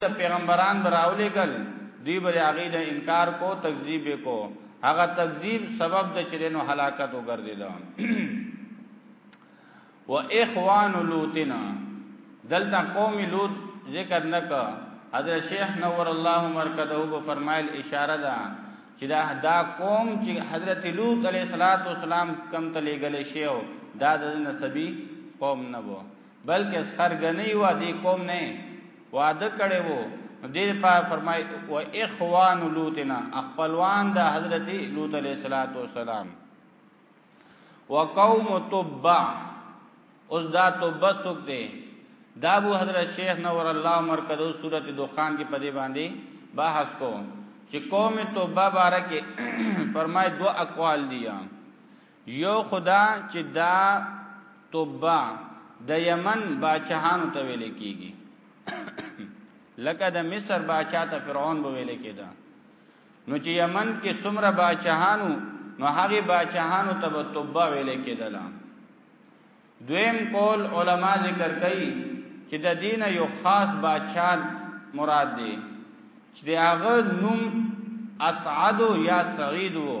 ته پیغمبران براولېګل دوی بر هغه د انکار کو تکذیب کو هغه تکذیب سبب د چرینو هلاکت وګرځیدو و اخوان لوطنا دلته قوم لوط ذکر نکا حضرت شیخ نور الله مرکزه به فرمایل اشاره ده چې دا دا قوم چې حضرت لوط علیه السلام کم تلې غلې شیو دا د نسبی قوم نه وو بلکې سرګنی و دې قوم نه وعده کړي وو دې په فرمای او اخوان لوتنا خپلوان د حضرت لوط علیه السلام وقوم تبع اوس دا تبع څوک دی دا ابو حضرت شیخ نور الله مرکزو سورته دخان کې پدې باندې بحث کو چې قوم توبه بارکه فرمای دو اقوال دي یو خدا چې دا توبه د یمن باچهانو ته ویل کیږي لکه د مصر باچا ته فرعون به ویل کېده نو چې یمن کې څومره باچهانو نو هغه باچهانو ته به توبه ویل کېدله دویم قول علما ذکر کوي چې د دین یو خاص باچا مراد دی چې هغه نوم اسعد یا سعید وو